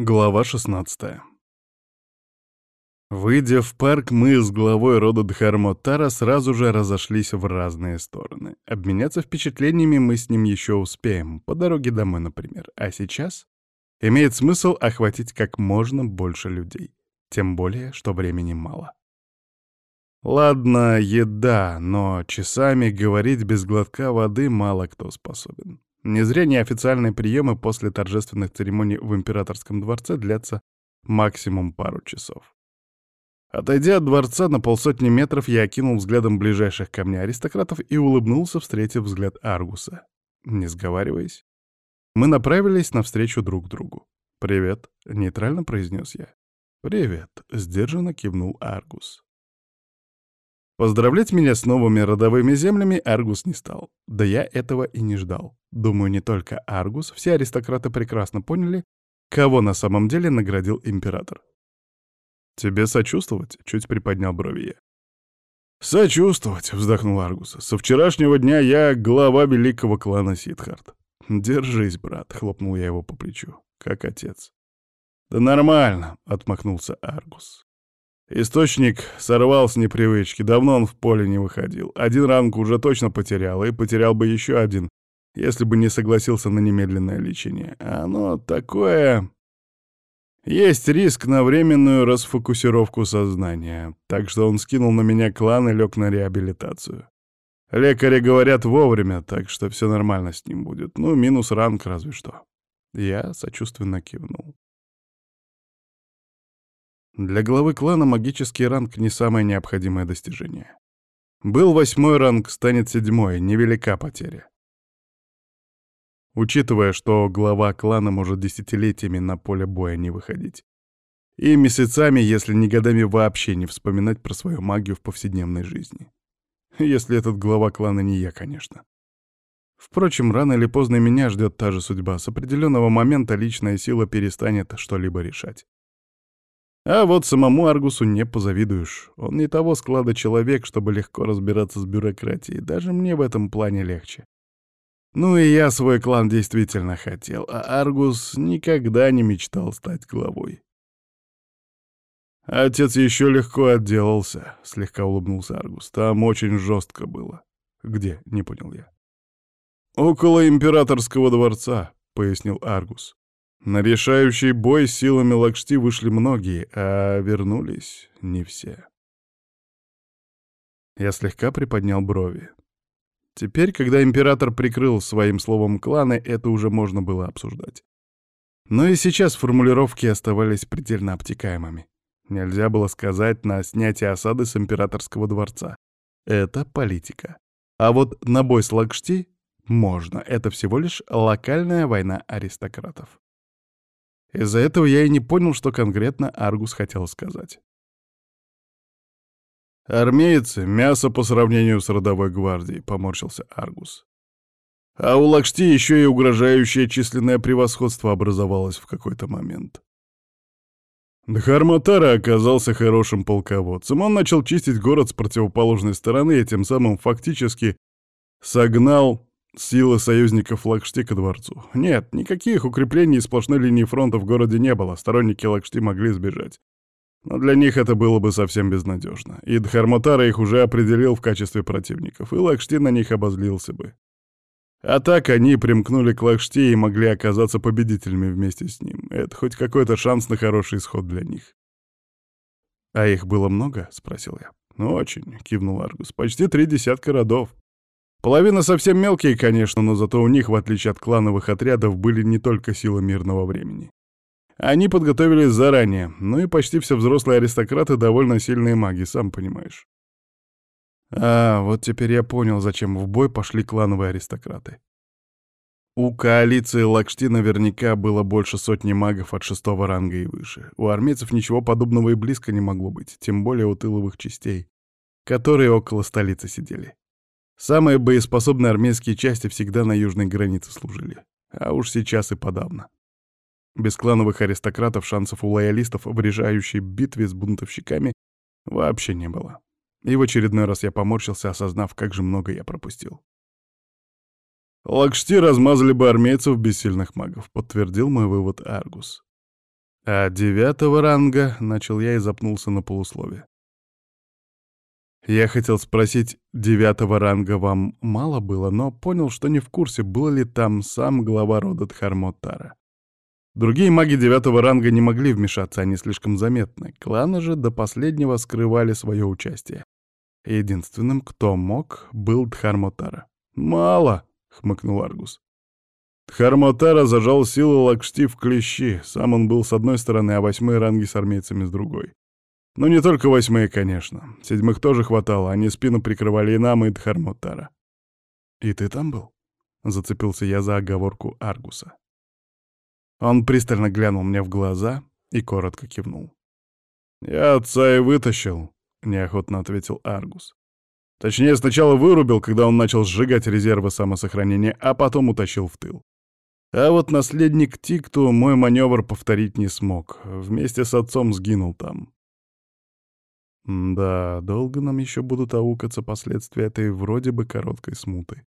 Глава 16 Выйдя в парк, мы с главой рода Дхармотара сразу же разошлись в разные стороны. Обменяться впечатлениями мы с ним еще успеем, по дороге домой, например. А сейчас имеет смысл охватить как можно больше людей. Тем более, что времени мало. Ладно, еда, но часами говорить без глотка воды мало кто способен. Не зря неофициальные приемы после торжественных церемоний в императорском дворце длятся максимум пару часов. Отойдя от дворца на полсотни метров, я окинул взглядом ближайших ко мне аристократов и улыбнулся, встретив взгляд Аргуса. Не сговариваясь, мы направились навстречу друг другу. «Привет», — нейтрально произнес я. «Привет», — сдержанно кивнул Аргус. Поздравлять меня с новыми родовыми землями Аргус не стал. Да я этого и не ждал. Думаю, не только Аргус, все аристократы прекрасно поняли, кого на самом деле наградил император. «Тебе сочувствовать?» — чуть приподнял брови я. «Сочувствовать», — вздохнул Аргус. «Со вчерашнего дня я глава великого клана Сидхарт». «Держись, брат», — хлопнул я его по плечу, как отец. «Да нормально», — отмахнулся Аргус. Источник сорвал с непривычки, давно он в поле не выходил. Один ранг уже точно потерял, и потерял бы еще один, если бы не согласился на немедленное лечение. Оно такое... Есть риск на временную расфокусировку сознания, так что он скинул на меня клан и лег на реабилитацию. Лекари говорят вовремя, так что все нормально с ним будет. Ну, минус ранг разве что. Я сочувственно кивнул. Для главы клана магический ранг не самое необходимое достижение. Был восьмой ранг, станет седьмой, невелика потеря. Учитывая, что глава клана может десятилетиями на поле боя не выходить. И месяцами, если не годами вообще не вспоминать про свою магию в повседневной жизни. Если этот глава клана не я, конечно. Впрочем, рано или поздно меня ждет та же судьба. С определенного момента личная сила перестанет что-либо решать. А вот самому Аргусу не позавидуешь. Он не того склада человек, чтобы легко разбираться с бюрократией. Даже мне в этом плане легче. Ну и я свой клан действительно хотел, а Аргус никогда не мечтал стать главой. Отец еще легко отделался, слегка улыбнулся Аргус. Там очень жестко было. Где? Не понял я. Около императорского дворца, пояснил Аргус. На решающий бой силами Лакшти вышли многие, а вернулись не все. Я слегка приподнял брови. Теперь, когда император прикрыл своим словом кланы, это уже можно было обсуждать. Но и сейчас формулировки оставались предельно обтекаемыми. Нельзя было сказать на снятие осады с императорского дворца. Это политика. А вот на бой с Лакшти можно. Это всего лишь локальная война аристократов. Из-за этого я и не понял, что конкретно Аргус хотел сказать. «Армейцы — мясо по сравнению с родовой гвардией», — поморщился Аргус. А у Лакшти еще и угрожающее численное превосходство образовалось в какой-то момент. Дхарматара оказался хорошим полководцем. Он начал чистить город с противоположной стороны и тем самым фактически согнал Силы союзников Лакшти ко дворцу. Нет, никаких укреплений и сплошной линии фронта в городе не было, сторонники Лакшти могли сбежать. Но для них это было бы совсем безнадежно. И Дхармотара их уже определил в качестве противников, и Лакшти на них обозлился бы. А так они примкнули к Лакшти и могли оказаться победителями вместе с ним. Это хоть какой-то шанс на хороший исход для них. «А их было много?» — спросил я. «Ну, очень», — кивнул Аргус. «Почти три десятка родов. Половина совсем мелкие, конечно, но зато у них, в отличие от клановых отрядов, были не только силы мирного времени. Они подготовились заранее, ну и почти все взрослые аристократы довольно сильные маги, сам понимаешь. А, вот теперь я понял, зачем в бой пошли клановые аристократы. У коалиции Лакшти наверняка было больше сотни магов от шестого ранга и выше. У армейцев ничего подобного и близко не могло быть, тем более у тыловых частей, которые около столицы сидели. Самые боеспособные армейские части всегда на южной границе служили. А уж сейчас и подавно. Без клановых аристократов шансов у лоялистов в решающей битве с бунтовщиками вообще не было. И в очередной раз я поморщился, осознав, как же много я пропустил. «Лакшти размазали бы армейцев без сильных магов», — подтвердил мой вывод Аргус. «А девятого ранга?» — начал я и запнулся на полуслове. Я хотел спросить, девятого ранга вам мало было, но понял, что не в курсе, был ли там сам глава рода Дхармотара. Другие маги девятого ранга не могли вмешаться, они слишком заметны. Кланы же до последнего скрывали свое участие. Единственным, кто мог, был Дхармотара. «Мало!» — хмыкнул Аргус. Дхармотара зажал силы Лакшти в клещи. Сам он был с одной стороны, а восьмые ранги с армейцами с другой. Но не только восьмые, конечно. Седьмых тоже хватало, они спину прикрывали и нам, и Дхармотара. «И ты там был?» — зацепился я за оговорку Аргуса. Он пристально глянул мне в глаза и коротко кивнул. «Я отца и вытащил», — неохотно ответил Аргус. Точнее, сначала вырубил, когда он начал сжигать резервы самосохранения, а потом утащил в тыл. А вот наследник Тикту мой маневр повторить не смог. Вместе с отцом сгинул там. Да, долго нам еще будут аукаться последствия этой вроде бы короткой смуты.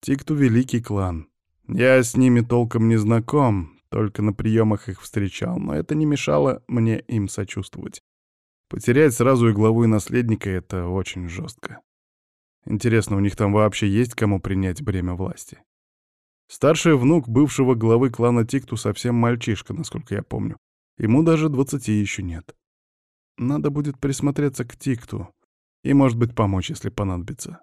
Тикту — великий клан. Я с ними толком не знаком, только на приемах их встречал, но это не мешало мне им сочувствовать. Потерять сразу и главу, и наследника — это очень жестко. Интересно, у них там вообще есть кому принять бремя власти? Старший внук бывшего главы клана Тикту совсем мальчишка, насколько я помню. Ему даже двадцати еще нет. Надо будет присмотреться к Тикту и, может быть, помочь, если понадобится.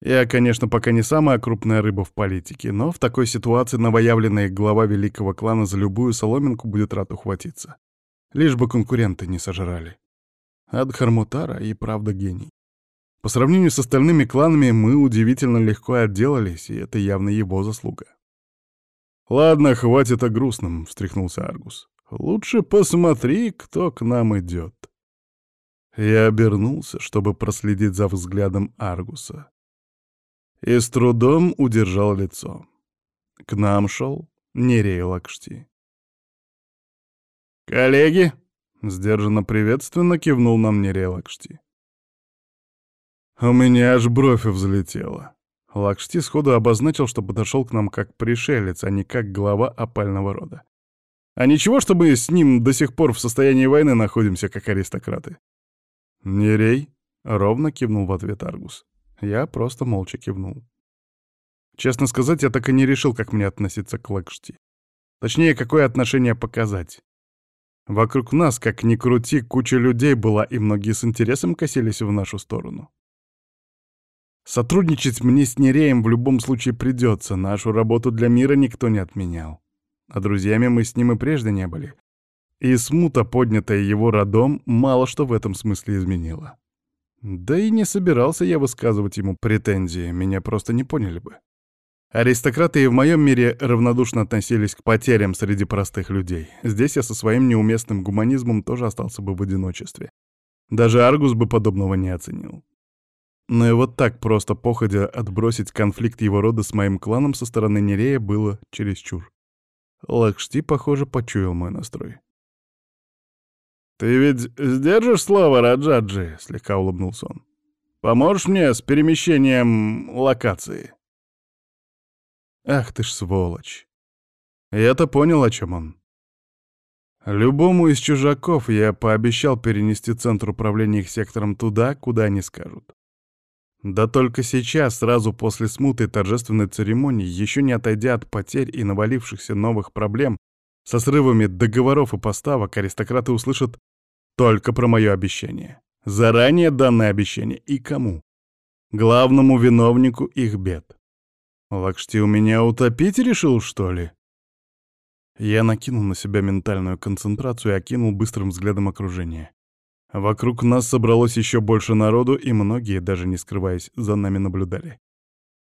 Я, конечно, пока не самая крупная рыба в политике, но в такой ситуации новоявленный глава великого клана за любую соломинку будет рад ухватиться. Лишь бы конкуренты не сожрали. Адхармутара и правда гений. По сравнению с остальными кланами мы удивительно легко отделались, и это явно его заслуга. «Ладно, хватит о грустном», — встряхнулся Аргус. «Лучше посмотри, кто к нам идет». Я обернулся, чтобы проследить за взглядом Аргуса и с трудом удержал лицо. К нам шел Нерей Лакшти. «Коллеги!» — сдержанно приветственно кивнул нам Нерей Лакшти. У меня аж бровь взлетела. Лакшти сходу обозначил, что подошел к нам как пришелец, а не как глава опального рода. А ничего, что мы с ним до сих пор в состоянии войны находимся, как аристократы. «Нерей?» — ровно кивнул в ответ Аргус. Я просто молча кивнул. Честно сказать, я так и не решил, как мне относиться к Лакшти. Точнее, какое отношение показать. Вокруг нас, как ни крути, куча людей была, и многие с интересом косились в нашу сторону. Сотрудничать мне с Нереем в любом случае придется, нашу работу для мира никто не отменял. А друзьями мы с ним и прежде не были. И смута, поднятая его родом, мало что в этом смысле изменила. Да и не собирался я высказывать ему претензии, меня просто не поняли бы. Аристократы и в моем мире равнодушно относились к потерям среди простых людей. Здесь я со своим неуместным гуманизмом тоже остался бы в одиночестве. Даже Аргус бы подобного не оценил. Но и вот так просто походя отбросить конфликт его рода с моим кланом со стороны Нерея было чересчур. Лакшти, похоже, почуял мой настрой. «Ты ведь сдержишь слово, Раджаджи?» — слегка улыбнулся он. «Поможешь мне с перемещением локации?» «Ах ты ж сволочь!» Я-то понял, о чем он. Любому из чужаков я пообещал перенести центр управления их сектором туда, куда они скажут. Да только сейчас, сразу после смуты торжественной церемонии, еще не отойдя от потерь и навалившихся новых проблем, со срывами договоров и поставок аристократы услышат только про мое обещание. Заранее данное обещание. И кому? Главному виновнику их бед. Лакшти у меня утопить решил, что ли? Я накинул на себя ментальную концентрацию и окинул быстрым взглядом окружение. Вокруг нас собралось еще больше народу, и многие, даже не скрываясь, за нами наблюдали.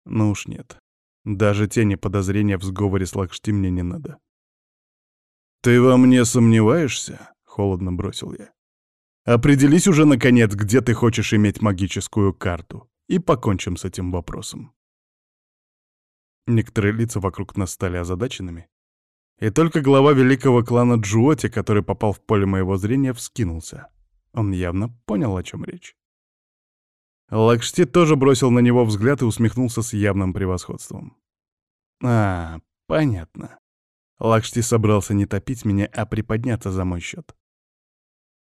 Ну уж нет. Даже тени подозрения в сговоре с Лакшти мне не надо. «Ты во мне сомневаешься?» — холодно бросил я. «Определись уже, наконец, где ты хочешь иметь магическую карту, и покончим с этим вопросом». Некоторые лица вокруг нас стали озадаченными, и только глава великого клана Джуоти, который попал в поле моего зрения, вскинулся. Он явно понял, о чем речь. Лакшти тоже бросил на него взгляд и усмехнулся с явным превосходством. «А, понятно. Лакшти собрался не топить меня, а приподняться за мой счет.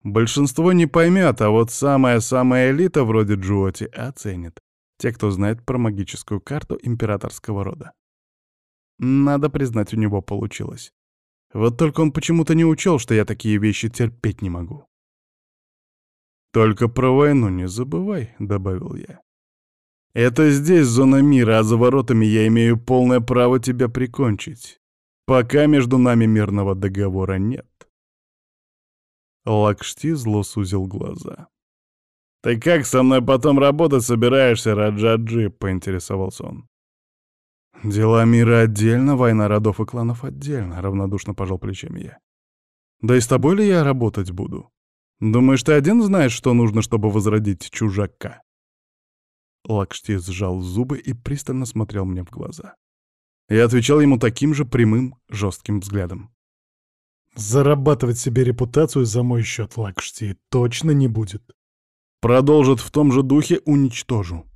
Большинство не поймет, а вот самая-самая элита вроде Джуоти оценит. Те, кто знает про магическую карту императорского рода. Надо признать, у него получилось. Вот только он почему-то не учел, что я такие вещи терпеть не могу. «Только про войну не забывай», — добавил я. «Это здесь зона мира, а за воротами я имею полное право тебя прикончить. Пока между нами мирного договора нет». Лакшти зло сузил глаза. «Ты как со мной потом работать собираешься, Раджаджи?» — поинтересовался он. «Дела мира отдельно, война родов и кланов отдельно», — равнодушно пожал плечами я. «Да и с тобой ли я работать буду? Думаешь, ты один знаешь, что нужно, чтобы возродить чужака?» Лакшти сжал зубы и пристально смотрел мне в глаза. Я отвечал ему таким же прямым, жестким взглядом. «Зарабатывать себе репутацию за мой счет Лакшти точно не будет. Продолжит в том же духе, уничтожу.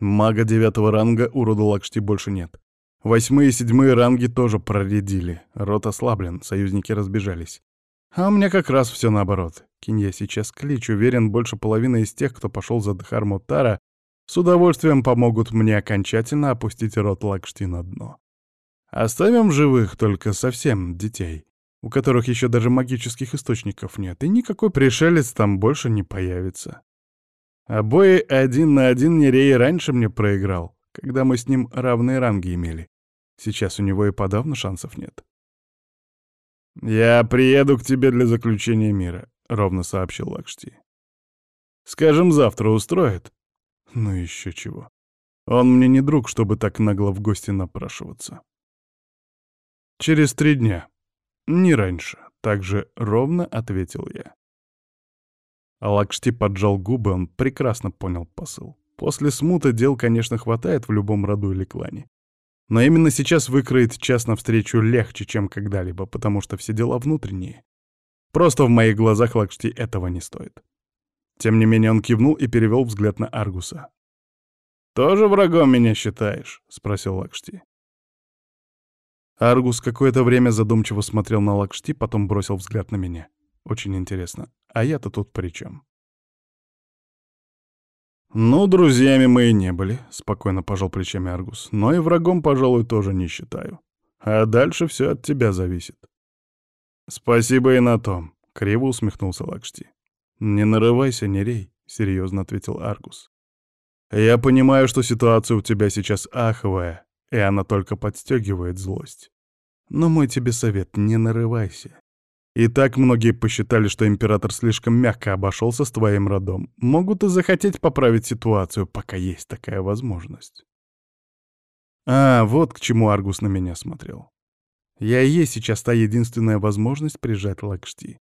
Мага девятого ранга у рода Лакшти больше нет. Восьмые и седьмые ранги тоже проредили. Рот ослаблен, союзники разбежались. А у меня как раз все наоборот. Кинь сейчас клич, уверен, больше половины из тех, кто пошел за Дхармутара, с удовольствием помогут мне окончательно опустить рот Лакшти на дно. Оставим живых только совсем детей у которых еще даже магических источников нет, и никакой пришелец там больше не появится. А бои один на один Нерей раньше мне проиграл, когда мы с ним равные ранги имели. Сейчас у него и подавно шансов нет. «Я приеду к тебе для заключения мира», — ровно сообщил Лакшти. «Скажем, завтра устроит?» «Ну еще чего. Он мне не друг, чтобы так нагло в гости напрашиваться». «Через три дня», «Не раньше», — также ровно ответил я. Лакшти поджал губы, он прекрасно понял посыл. После смуты дел, конечно, хватает в любом роду или клане. Но именно сейчас выкроить час навстречу легче, чем когда-либо, потому что все дела внутренние. Просто в моих глазах Лакшти этого не стоит. Тем не менее он кивнул и перевел взгляд на Аргуса. «Тоже врагом меня считаешь?» — спросил Лакшти. Аргус какое-то время задумчиво смотрел на Лакшти, потом бросил взгляд на меня. Очень интересно. А я-то тут при чем? «Ну, друзьями мы и не были», — спокойно пожал плечами Аргус. «Но и врагом, пожалуй, тоже не считаю. А дальше все от тебя зависит». «Спасибо и на том», — криво усмехнулся Лакшти. «Не нарывайся, Нерей», — серьезно ответил Аргус. «Я понимаю, что ситуация у тебя сейчас аховая, и она только подстегивает злость. Но мой тебе совет — не нарывайся. И так многие посчитали, что император слишком мягко обошелся с твоим родом. Могут и захотеть поправить ситуацию, пока есть такая возможность. А, вот к чему Аргус на меня смотрел. Я и есть сейчас та единственная возможность прижать Лакшти.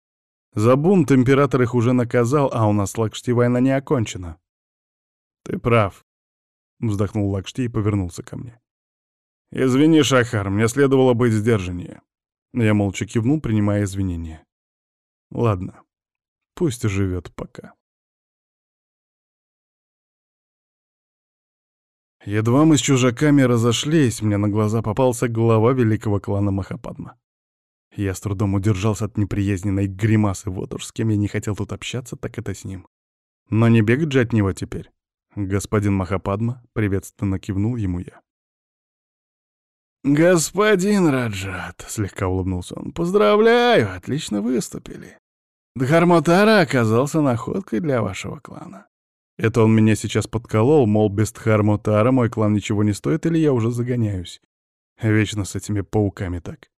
За бунт император их уже наказал, а у нас Лакшти война не окончена. Ты прав, — вздохнул Лакшти и повернулся ко мне. «Извини, Шахар, мне следовало быть сдержаннее». Я молча кивнул, принимая извинения. «Ладно, пусть живет пока». Едва мы с чужаками разошлись, мне на глаза попался глава великого клана Махападма. Я с трудом удержался от неприязненной гримасы, вот уж с кем я не хотел тут общаться, так это с ним. Но не бегать же от него теперь. Господин Махападма приветственно кивнул ему я. «Господин Раджат», — слегка улыбнулся он, — «поздравляю, отлично выступили. Дхармотара оказался находкой для вашего клана». Это он меня сейчас подколол, мол, без Дхармотара мой клан ничего не стоит, или я уже загоняюсь. Вечно с этими пауками так.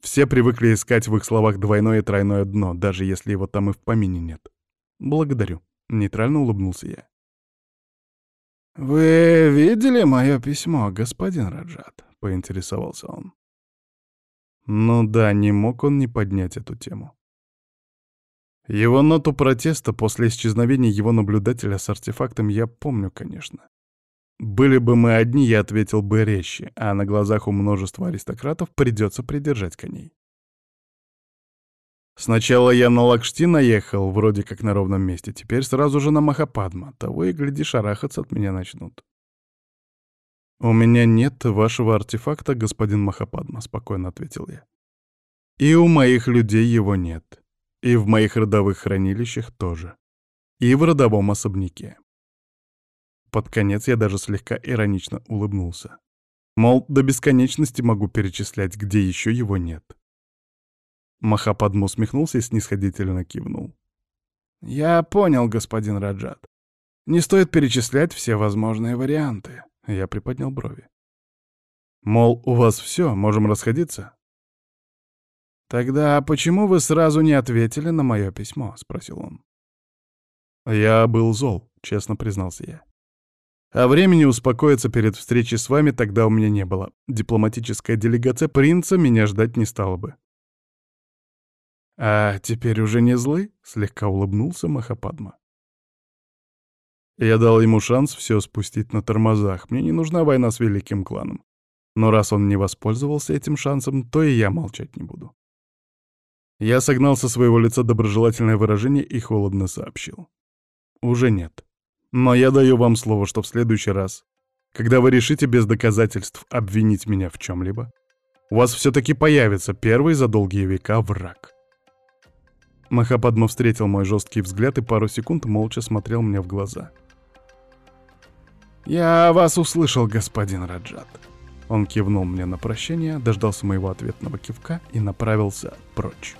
Все привыкли искать в их словах двойное и тройное дно, даже если его там и в помине нет. «Благодарю», — нейтрально улыбнулся я. «Вы видели мое письмо, господин Раджат?» Поинтересовался он. Ну да, не мог он не поднять эту тему. Его ноту протеста после исчезновения его наблюдателя с артефактом я помню, конечно. Были бы мы одни, я ответил бы резче, а на глазах у множества аристократов придется придержать коней. Сначала я на Лакшти наехал, вроде как на ровном месте, теперь сразу же на Махападма, того и гляди, шарахаться от меня начнут. «У меня нет вашего артефакта, господин Махападма», — спокойно ответил я. «И у моих людей его нет. И в моих родовых хранилищах тоже. И в родовом особняке». Под конец я даже слегка иронично улыбнулся. Мол, до бесконечности могу перечислять, где еще его нет. Махападма усмехнулся и снисходительно кивнул. «Я понял, господин Раджат. Не стоит перечислять все возможные варианты». Я приподнял брови. «Мол, у вас все, можем расходиться?» «Тогда почему вы сразу не ответили на мое письмо?» — спросил он. «Я был зол», — честно признался я. «А времени успокоиться перед встречей с вами тогда у меня не было. Дипломатическая делегация принца меня ждать не стала бы». «А теперь уже не злы?» — слегка улыбнулся Махападма. Я дал ему шанс все спустить на тормозах. Мне не нужна война с великим кланом. Но раз он не воспользовался этим шансом, то и я молчать не буду. Я согнал со своего лица доброжелательное выражение и холодно сообщил. Уже нет. Но я даю вам слово, что в следующий раз, когда вы решите без доказательств обвинить меня в чем-либо, у вас все-таки появится первый за долгие века враг. Махападма встретил мой жесткий взгляд и пару секунд молча смотрел мне в глаза — «Я вас услышал, господин Раджат». Он кивнул мне на прощение, дождался моего ответного кивка и направился прочь.